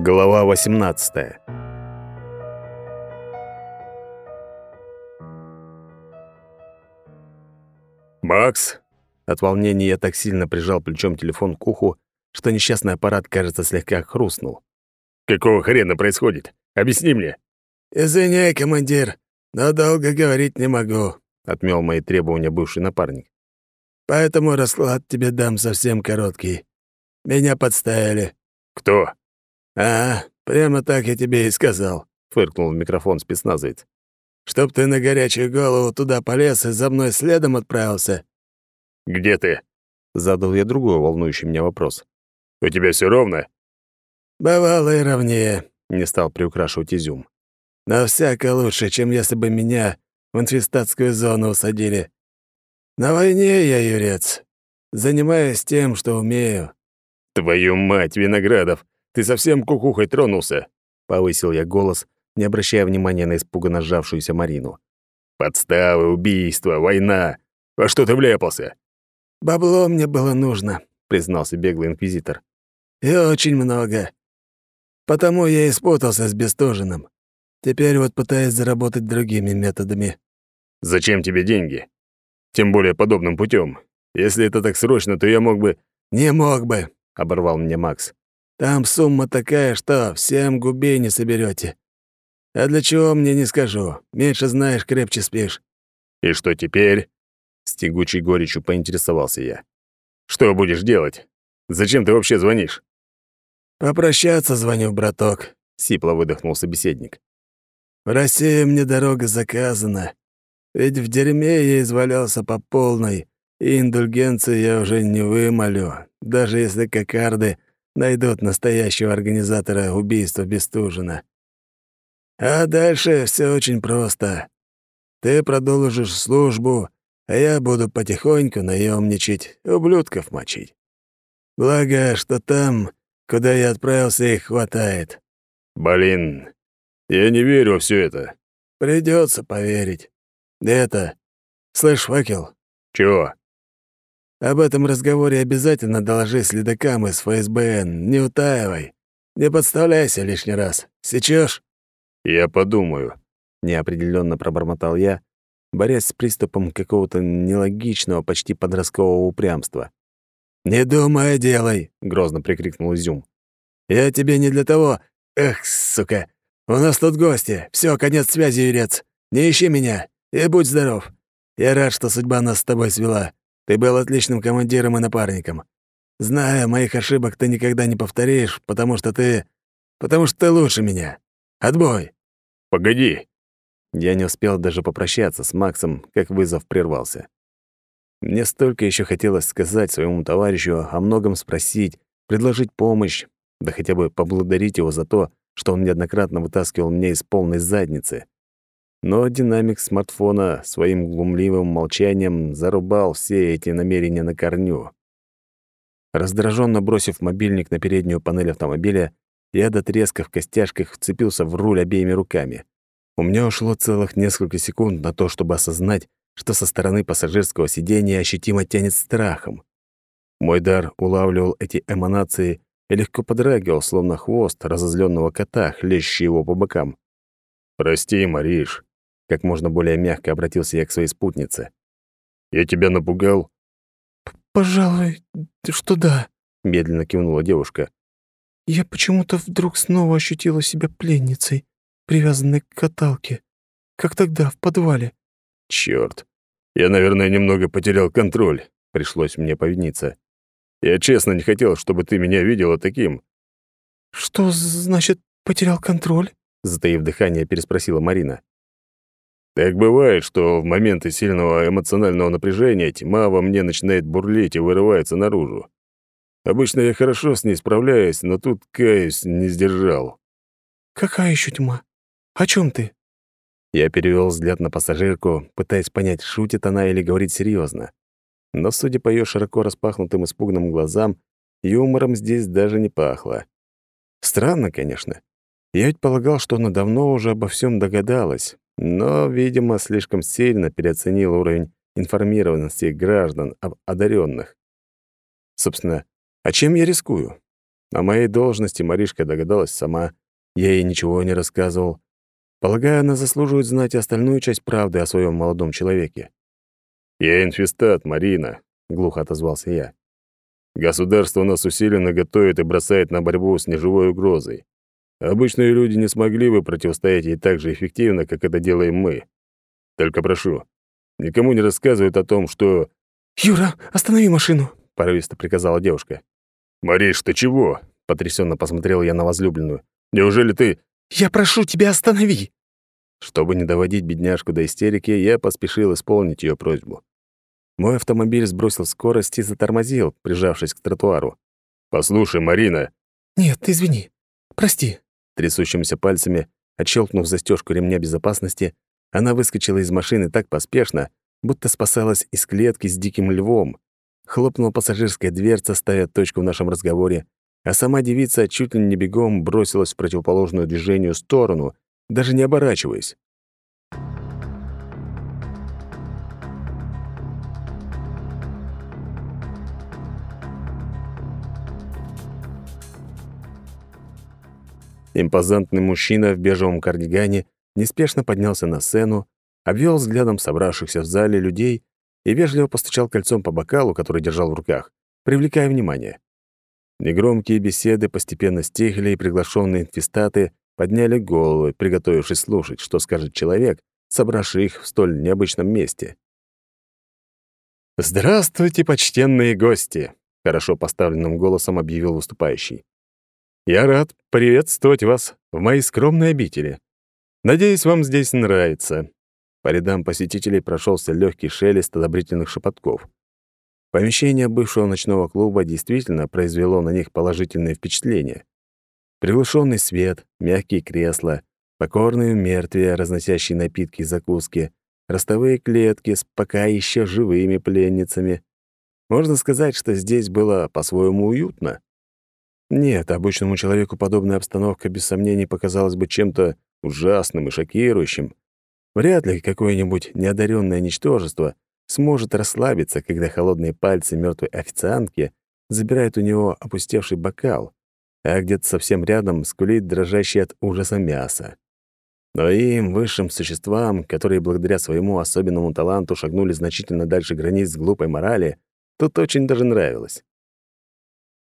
Глава 18. Макс, от волнения я так сильно прижал плечом телефон к уху, что несчастный аппарат, кажется, слегка хрустнул. Какого хрена происходит? Объясни мне. Извиняй, командир, но долго говорить не могу, отмёл мои требования бывший напарник. Поэтому расклад тебе дам совсем короткий. Меня подставили. Кто? А, прямо так я тебе и сказал, фыркнул в микрофон спецназовец. Чтоб ты на горячую голову туда полез и за мной следом отправился. Где ты? Задал я другой волнующий меня вопрос. У тебя все ровно? Бывало и ровнее, не стал приукрашивать изюм. Но всяко лучше, чем если бы меня в инфестатскую зону усадили. На войне я юрец. Занимаюсь тем, что умею. Твою мать, Виноградов, ты совсем кукухой тронулся, повысил я голос, не обращая внимания на испуганно сжавшуюся Марину. Подставы, убийства, война. Во что ты вляпался? Бабло мне было нужно, признался беглый инквизитор. И очень много. Потому я и спутался с Бестужиным. Теперь вот пытаюсь заработать другими методами. Зачем тебе деньги? Тем более подобным путем. Если это так срочно, то я мог бы...» «Не мог бы», — оборвал меня Макс. «Там сумма такая, что всем губей не соберете. А для чего мне не скажу. Меньше знаешь, крепче спишь». «И что теперь?» С тягучей горечью поинтересовался я. «Что будешь делать? Зачем ты вообще звонишь?» «Попрощаться звоню, браток», — сипло выдохнул собеседник. «В России мне дорога заказана. Ведь в дерьме я извалялся по полной, и индульгенции я уже не вымолю, даже если кокарды найдут настоящего организатора убийства Бестужина. А дальше все очень просто. Ты продолжишь службу, а я буду потихоньку наемничать, ублюдков мочить. Благо, что там, куда я отправился, их хватает. Блин, я не верю во всё это. Придется поверить. «Это... Слышь, факел?» «Чего?» «Об этом разговоре обязательно доложи следакам из ФСБН. Не утаивай. Не подставляйся лишний раз. Сечешь?» «Я подумаю», — неопределенно пробормотал я, борясь с приступом какого-то нелогичного, почти подросткового упрямства. «Не думай, делай!» — грозно прикрикнул Изюм. «Я тебе не для того... Эх, сука! У нас тут гости. Все, конец связи, юрец. Не ищи меня. И будь здоров. Я рад, что судьба нас с тобой свела. Ты был отличным командиром и напарником. Знаю, моих ошибок ты никогда не повторишь, потому что ты... потому что ты лучше меня. Отбой!» «Погоди!» Я не успел даже попрощаться с Максом, как вызов прервался. Мне столько еще хотелось сказать своему товарищу, о многом спросить, предложить помощь, да хотя бы поблагодарить его за то, что он неоднократно вытаскивал меня из полной задницы. Но динамик смартфона своим глумливым молчанием зарубал все эти намерения на корню. Раздраженно бросив мобильник на переднюю панель автомобиля, я до треска в костяшках вцепился в руль обеими руками. У меня ушло целых несколько секунд на то, чтобы осознать, что со стороны пассажирского сиденья ощутимо тянет страхом. Мой дар улавливал эти эманации и легко подрагивал, словно хвост разозленного кота, хлещущий его по бокам. «Прости, Мариш», как можно более мягко обратился я к своей спутнице. «Я тебя напугал?» «Пожалуй, что да», — медленно кивнула девушка. «Я почему-то вдруг снова ощутила себя пленницей, привязанной к каталке, как тогда, в подвале». «Чёрт! Я, наверное, немного потерял контроль», — пришлось мне повиниться. «Я честно не хотел, чтобы ты меня видела таким». «Что значит потерял контроль?» — затаив дыхание, переспросила Марина. Так бывает, что в моменты сильного эмоционального напряжения тьма во мне начинает бурлить и вырывается наружу. Обычно я хорошо с ней справляюсь, но тут, каюсь, не сдержал. «Какая еще тьма? О чем ты?» Я перевел взгляд на пассажирку, пытаясь понять, шутит она или говорит серьезно. Но, судя по ее широко распахнутым испуганным глазам, юмором здесь даже не пахло. Странно, конечно. Я ведь полагал, что она давно уже обо всем догадалась, но, видимо, слишком сильно переоценил уровень информированности граждан об одаренных. Собственно, а чем я рискую? О моей должности Маришка догадалась сама, я ей ничего не рассказывал. Полагаю, она заслуживает знать остальную часть правды о своем молодом человеке. «Я инфестат, Марина», — глухо отозвался я. «Государство нас усиленно готовит и бросает на борьбу с неживой угрозой. Обычные люди не смогли бы противостоять ей так же эффективно, как это делаем мы. Только прошу, никому не рассказывают о том, что...» «Юра, останови машину!» — порывисто приказала девушка. «Мариш, ты чего?» — потрясенно посмотрел я на возлюбленную. «Неужели ты...» «Я прошу тебя, останови!» Чтобы не доводить бедняжку до истерики, я поспешил исполнить ее просьбу. Мой автомобиль сбросил скорость и затормозил, прижавшись к тротуару. «Послушай, Марина...» «Нет, извини. Прости». Трясущимися пальцами, отщелкнув застежку ремня безопасности, она выскочила из машины так поспешно, будто спасалась из клетки с диким львом. Хлопнула пассажирская дверца, ставя точку в нашем разговоре, а сама девица чуть ли не бегом бросилась в противоположную движению сторону, даже не оборачиваясь. Импозантный мужчина в бежевом кардигане неспешно поднялся на сцену, обвел взглядом собравшихся в зале людей и вежливо постучал кольцом по бокалу, который держал в руках, привлекая внимание. Негромкие беседы постепенно стихли, и приглашенные инфестаты подняли головы, приготовившись слушать, что скажет человек, собравший их в столь необычном месте. «Здравствуйте, почтенные гости!» — хорошо поставленным голосом объявил выступающий. «Я рад приветствовать вас в моей скромной обители. Надеюсь, вам здесь нравится». По рядам посетителей прошелся легкий шелест одобрительных шепотков. Помещение бывшего ночного клуба действительно произвело на них положительное впечатление. Приглушенный свет, мягкие кресла, покорные мертвия, разносящие напитки и закуски, ростовые клетки с пока еще живыми пленницами. Можно сказать, что здесь было по-своему уютно. Нет, обычному человеку подобная обстановка без сомнений показалась бы чем-то ужасным и шокирующим. Вряд ли какое-нибудь неодаренное ничтожество сможет расслабиться, когда холодные пальцы мертвой официантки забирают у него опустевший бокал, а где-то совсем рядом скулит дрожащий от ужаса мясо. Но им, высшим существам, которые благодаря своему особенному таланту шагнули значительно дальше границ глупой морали, тут очень даже нравилось.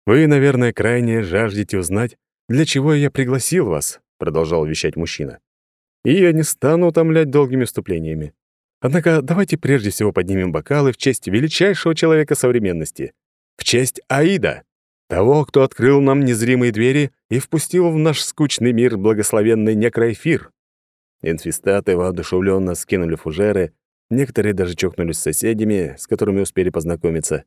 «Вы, наверное, крайне жаждете узнать, для чего я пригласил вас», — продолжал вещать мужчина. «И я не стану утомлять долгими вступлениями. Однако давайте прежде всего поднимем бокалы в честь величайшего человека современности, в честь Аида, того, кто открыл нам незримые двери и впустил в наш скучный мир благословенный некроэфир». Инфестаты воодушевленно скинули фужеры, некоторые даже чокнулись с соседями, с которыми успели познакомиться.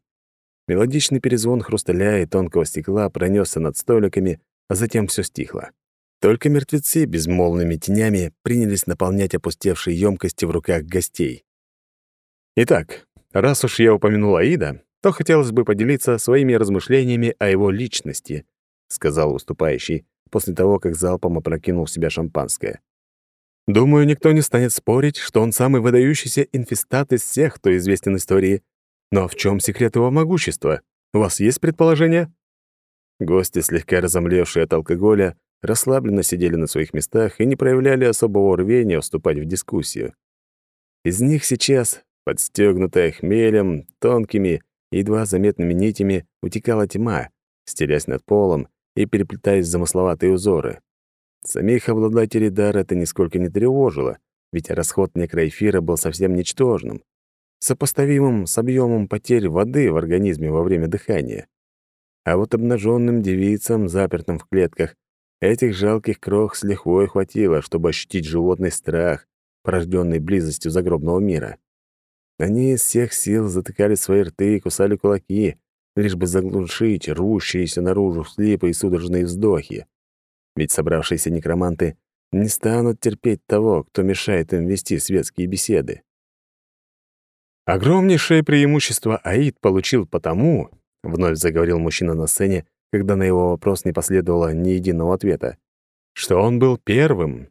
Мелодичный перезвон хрусталя и тонкого стекла пронесся над столиками, а затем все стихло. Только мертвецы безмолвными тенями принялись наполнять опустевшие емкости в руках гостей. Итак, раз уж я упомянул Аида, то хотелось бы поделиться своими размышлениями о его личности, сказал уступающий после того, как залпом опрокинул в себя шампанское. Думаю, никто не станет спорить, что он самый выдающийся инфестат из всех, кто известен истории. Но в чем секрет его могущества? У вас есть предположение? Гости, слегка разомлевшие от алкоголя, расслабленно сидели на своих местах и не проявляли особого рвения вступать в дискуссию. Из них сейчас, подстегнутая хмелем, тонкими, едва заметными нитями, утекала тьма, стелясь над полом и переплетаясь в замысловатые узоры. Самих обладателей дара это нисколько не тревожило, ведь расход некроэфира был совсем ничтожным, сопоставимым с объемом потерь воды в организме во время дыхания. А вот обнаженным девицам, запертым в клетках, Этих жалких крох с лихвой хватило, чтобы ощутить животный страх, порожденный близостью загробного мира. Они из всех сил затыкали свои рты и кусали кулаки, лишь бы заглушить рвущиеся наружу слипы и судорожные вздохи. Ведь собравшиеся некроманты не станут терпеть того, кто мешает им вести светские беседы. Огромнейшее преимущество Аид получил потому, вновь заговорил мужчина на сцене, когда на его вопрос не последовало ни единого ответа, что он был первым.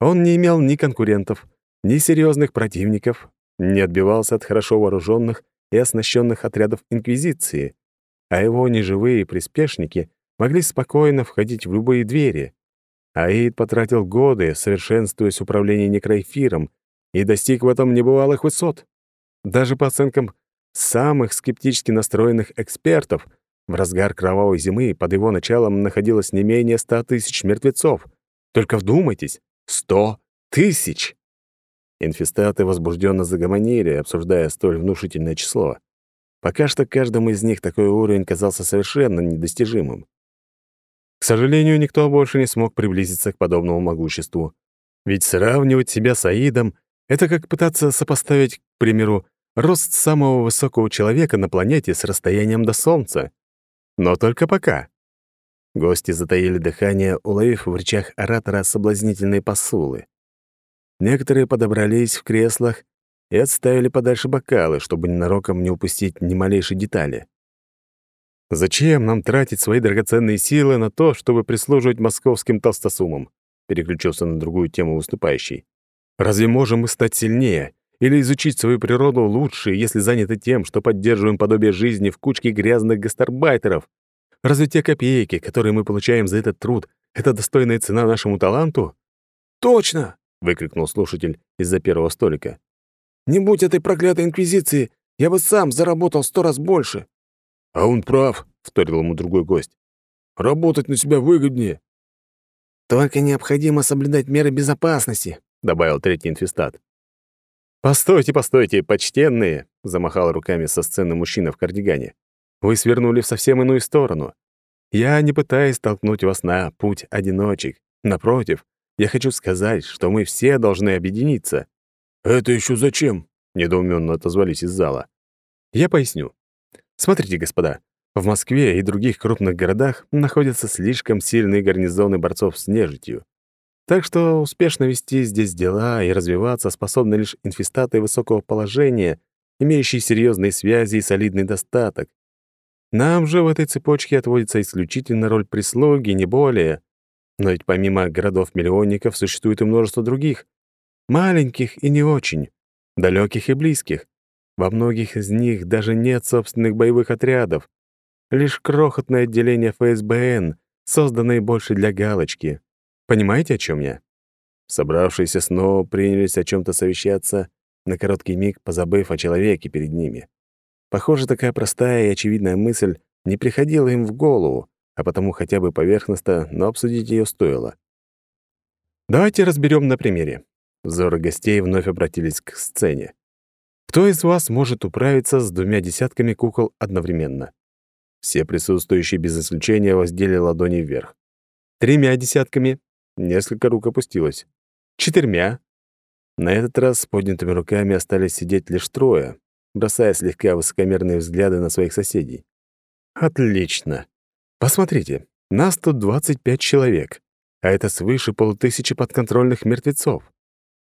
Он не имел ни конкурентов, ни серьезных противников, не отбивался от хорошо вооруженных и оснащенных отрядов Инквизиции, а его неживые приспешники могли спокойно входить в любые двери. Аид потратил годы, совершенствуясь в управлении некроэфиром, и достиг в этом небывалых высот. Даже по оценкам самых скептически настроенных экспертов, в разгар кровавой зимы под его началом находилось не менее ста тысяч мертвецов. Только вдумайтесь, сто тысяч! Инфестаты возбужденно загомонили, обсуждая столь внушительное число. Пока что каждому из них такой уровень казался совершенно недостижимым. К сожалению, никто больше не смог приблизиться к подобному могуществу. Ведь сравнивать себя с Аидом — это как пытаться сопоставить, к примеру, рост самого высокого человека на планете с расстоянием до Солнца. Но только пока. Гости затаили дыхание, уловив в речах оратора соблазнительные посулы. Некоторые подобрались в креслах и отставили подальше бокалы, чтобы ненароком не упустить ни малейшей детали. «Зачем нам тратить свои драгоценные силы на то, чтобы прислуживать московским толстосумам?» переключился на другую тему выступающий. «Разве можем мы стать сильнее или изучить свою природу лучше, если заняты тем, что поддерживаем подобие жизни в кучке грязных гастарбайтеров? Разве те копейки, которые мы получаем за этот труд, это достойная цена нашему таланту?» «Точно!» — выкрикнул слушатель из-за первого столика. «Не будь этой проклятой инквизиции, я бы сам заработал сто раз больше». «А он прав», — вторил ему другой гость. «Работать на себя выгоднее». «Только необходимо соблюдать меры безопасности», — добавил третий инфестат. «Постойте, постойте, почтенные!» — замахал руками со сцены мужчина в кардигане. «Вы свернули в совсем иную сторону. Я не пытаюсь толкнуть вас на путь одиночек. Напротив, я хочу сказать, что мы все должны объединиться». «Это еще зачем?» — недоуменно отозвались из зала. «Я поясню. Смотрите, господа, в Москве и других крупных городах находятся слишком сильные гарнизоны борцов с нежитью. Так что успешно вести здесь дела и развиваться способны лишь инфестаты высокого положения, имеющие серьезные связи и солидный достаток. Нам же в этой цепочке отводится исключительно роль прислуги, не более. Но ведь помимо городов-миллионников существует и множество других, маленьких и не очень, далеких и близких. Во многих из них даже нет собственных боевых отрядов, лишь крохотное отделение ФСБН, созданное больше для галочки. Понимаете, о чем я? Собравшиеся снова принялись о чем то совещаться, на короткий миг позабыв о человеке перед ними. Похоже, такая простая и очевидная мысль не приходила им в голову, а потому хотя бы поверхностно, но обсудить ее стоило. Давайте разберем на примере. Взоры гостей вновь обратились к сцене. Кто из вас может управиться с двумя десятками кукол одновременно? Все присутствующие без исключения воздели ладони вверх. Тремя десятками Несколько рук опустилось. Четырьмя. На этот раз с поднятыми руками остались сидеть лишь трое, бросая слегка высокомерные взгляды на своих соседей. Отлично. Посмотрите, нас тут 25 человек, а это свыше полутысячи подконтрольных мертвецов.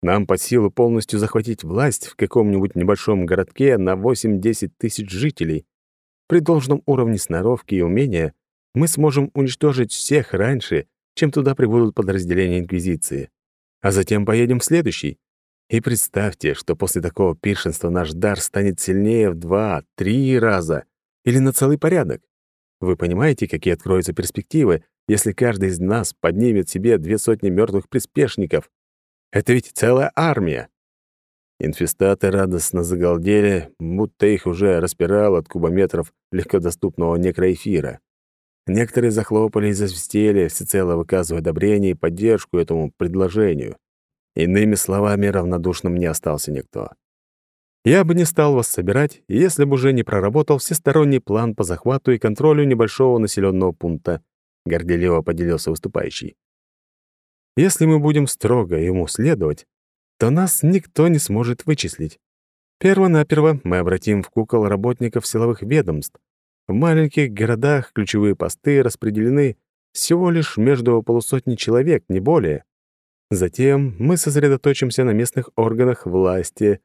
Нам под силу полностью захватить власть в каком-нибудь небольшом городке на 8-10 тысяч жителей. При должном уровне сноровки и умения мы сможем уничтожить всех раньше, чем туда прибудут подразделения Инквизиции. А затем поедем в следующий. И представьте, что после такого пиршенства наш дар станет сильнее в два, три раза или на целый порядок. Вы понимаете, какие откроются перспективы, если каждый из нас поднимет себе две сотни мертвых приспешников? Это ведь целая армия. Инфестаты радостно загалдели, будто их уже распирал от кубометров легкодоступного некроэфира. Некоторые захлопали и засвистели, всецело выказывая одобрение и поддержку этому предложению. Иными словами, равнодушным не остался никто. Я бы не стал вас собирать, если бы уже не проработал всесторонний план по захвату и контролю небольшого населенного пункта, горделиво поделился выступающий. Если мы будем строго ему следовать, то нас никто не сможет вычислить. Первонаперво мы обратим в кукол работников силовых ведомств, в маленьких городах ключевые посты распределены всего лишь между полусотни человек, не более. Затем мы сосредоточимся на местных органах власти.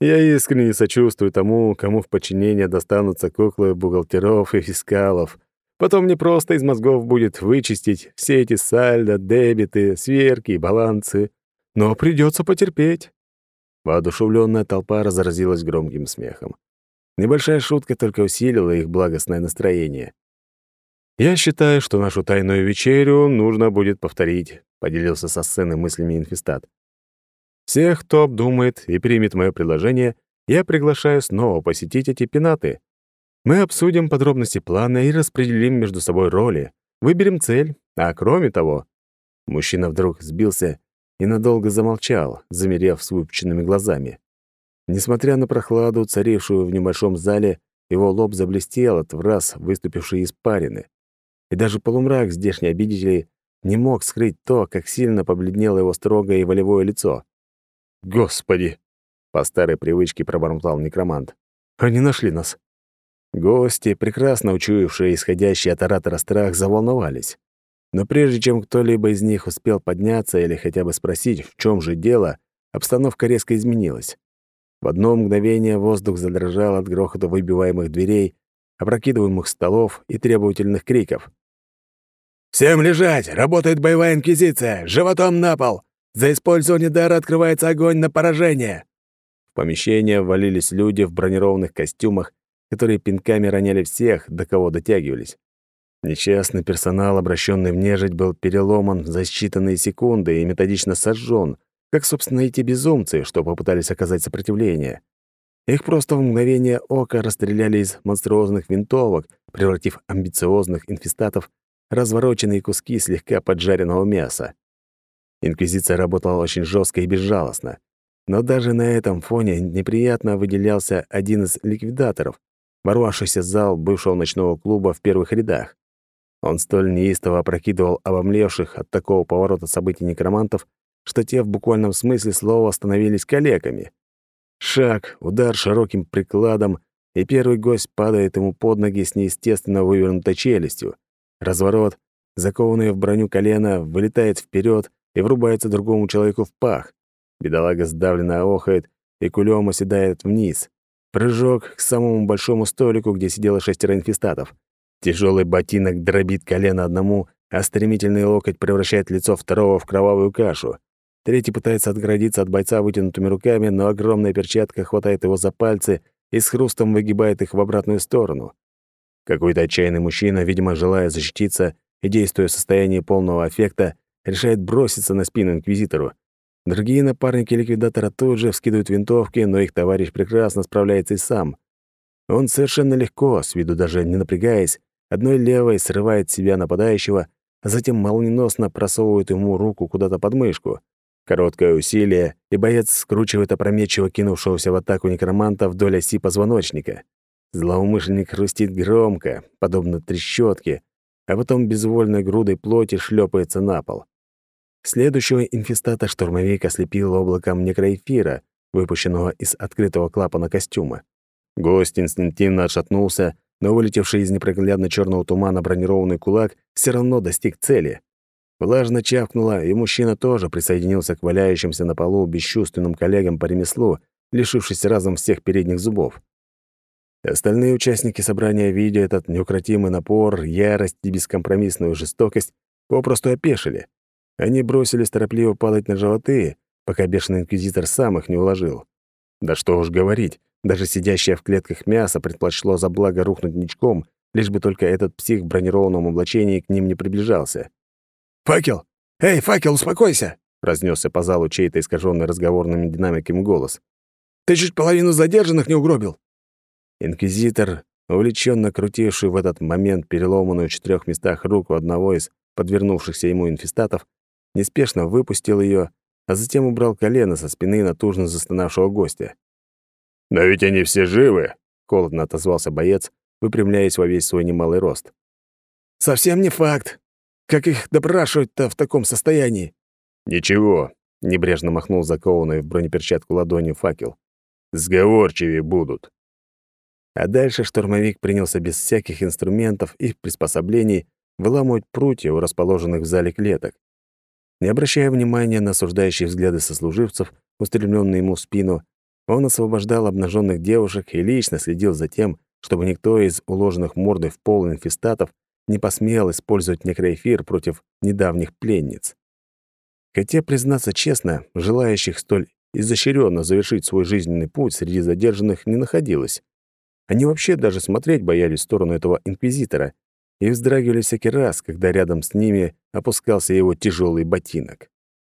Я искренне сочувствую тому, кому в подчинение достанутся куклы бухгалтеров и фискалов. Потом не просто из мозгов будет вычистить все эти сальдо, дебиты, сверки и балансы. Но придется потерпеть. Воодушевленная толпа разразилась громким смехом. Небольшая шутка только усилила их благостное настроение. Я считаю, что нашу тайную вечерю нужно будет повторить, поделился со сцены мыслями инфестат. Всех, кто обдумает и примет мое предложение, я приглашаю снова посетить эти пенаты. Мы обсудим подробности плана и распределим между собой роли, выберем цель, а кроме того... Мужчина вдруг сбился и надолго замолчал, замерев с выпученными глазами. Несмотря на прохладу, царившую в небольшом зале, его лоб заблестел от враз выступившей испарины. И даже полумрак здешней обидителей не мог скрыть то, как сильно побледнело его строгое и волевое лицо. «Господи!» — по старой привычке пробормотал некромант. «Они нашли нас!» Гости, прекрасно учуявшие исходящий от оратора страх, заволновались. Но прежде чем кто-либо из них успел подняться или хотя бы спросить, в чем же дело, обстановка резко изменилась. В одно мгновение воздух задрожал от грохота выбиваемых дверей, опрокидываемых столов и требовательных криков. «Всем лежать! Работает боевая инквизиция! Животом на пол! За использование дара открывается огонь на поражение!» В помещение ввалились люди в бронированных костюмах, которые пинками роняли всех, до кого дотягивались. Несчастный персонал, обращенный в нежить, был переломан за считанные секунды и методично сожжен, как, собственно, эти безумцы, что попытались оказать сопротивление. Их просто в мгновение ока расстреляли из монструозных винтовок, превратив амбициозных инфестатов в развороченные куски слегка поджаренного мяса. Инквизиция работала очень жестко и безжалостно. Но даже на этом фоне неприятно выделялся один из ликвидаторов, ворвавшийся в зал бывшего ночного клуба в первых рядах. Он столь неистово опрокидывал обомлевших от такого поворота событий некромантов, что те в буквальном смысле слова становились калеками. Шаг, удар широким прикладом, и первый гость падает ему под ноги с неестественно вывернутой челюстью. Разворот, закованное в броню колено, вылетает вперед и врубается другому человеку в пах. Бедолага сдавленно охает и кулем оседает вниз. Прыжок к самому большому столику, где сидело шестеро инфестатов. Тяжелый ботинок дробит колено одному, а стремительный локоть превращает лицо второго в кровавую кашу. Третий пытается отгородиться от бойца вытянутыми руками, но огромная перчатка хватает его за пальцы и с хрустом выгибает их в обратную сторону. Какой-то отчаянный мужчина, видимо, желая защититься и действуя в состоянии полного аффекта, решает броситься на спину инквизитору. Другие напарники ликвидатора тут же вскидывают винтовки, но их товарищ прекрасно справляется и сам. Он совершенно легко, с виду даже не напрягаясь, одной левой срывает себя нападающего, а затем молниеносно просовывает ему руку куда-то под мышку. Короткое усилие, и боец скручивает опрометчиво кинувшегося в атаку некроманта вдоль оси позвоночника. Злоумышленник хрустит громко, подобно трещотке, а потом безвольной грудой плоти шлепается на пол. Следующего инфестата штурмовик ослепил облаком некроэфира, выпущенного из открытого клапана костюма. Гость инстинктивно отшатнулся, но вылетевший из непроглядно черного тумана бронированный кулак все равно достиг цели. Влажно чавкнуло, и мужчина тоже присоединился к валяющимся на полу бесчувственным коллегам по ремеслу, лишившись разом всех передних зубов. Остальные участники собрания, видя этот неукротимый напор, ярость и бескомпромиссную жестокость, попросту опешили. Они бросились торопливо падать на животы, пока бешеный инквизитор сам их не уложил. Да что уж говорить, даже сидящее в клетках мясо предпочло за благо рухнуть ничком, лишь бы только этот псих в бронированном облачении к ним не приближался. «Факел! Эй, факел, успокойся!» — разнесся по залу чей-то искаженный разговорными динамиками голос. «Ты чуть половину задержанных не угробил!» Инквизитор, увлеченно крутивший в этот момент переломанную в четырех местах руку одного из подвернувшихся ему инфестатов, неспешно выпустил ее, а затем убрал колено со спины натужно застонавшего гостя. «Но ведь они все живы!» — холодно отозвался боец, выпрямляясь во весь свой немалый рост. «Совсем не факт. Как их допрашивать-то в таком состоянии?» «Ничего», — небрежно махнул закованный в бронеперчатку ладонью факел. «Сговорчивее будут». А дальше штурмовик принялся без всяких инструментов и приспособлений выламывать прутья у расположенных в зале клеток. Не обращая внимания на осуждающие взгляды сослуживцев, устремленные ему в спину, он освобождал обнаженных девушек и лично следил за тем, чтобы никто из уложенных мордой в пол инфестатов не посмел использовать некроэфир против недавних пленниц. Хотя, признаться честно, желающих столь изощренно завершить свой жизненный путь среди задержанных не находилось. Они вообще даже смотреть боялись в сторону этого инквизитора, и вздрагивали всякий раз, когда рядом с ними опускался его тяжелый ботинок.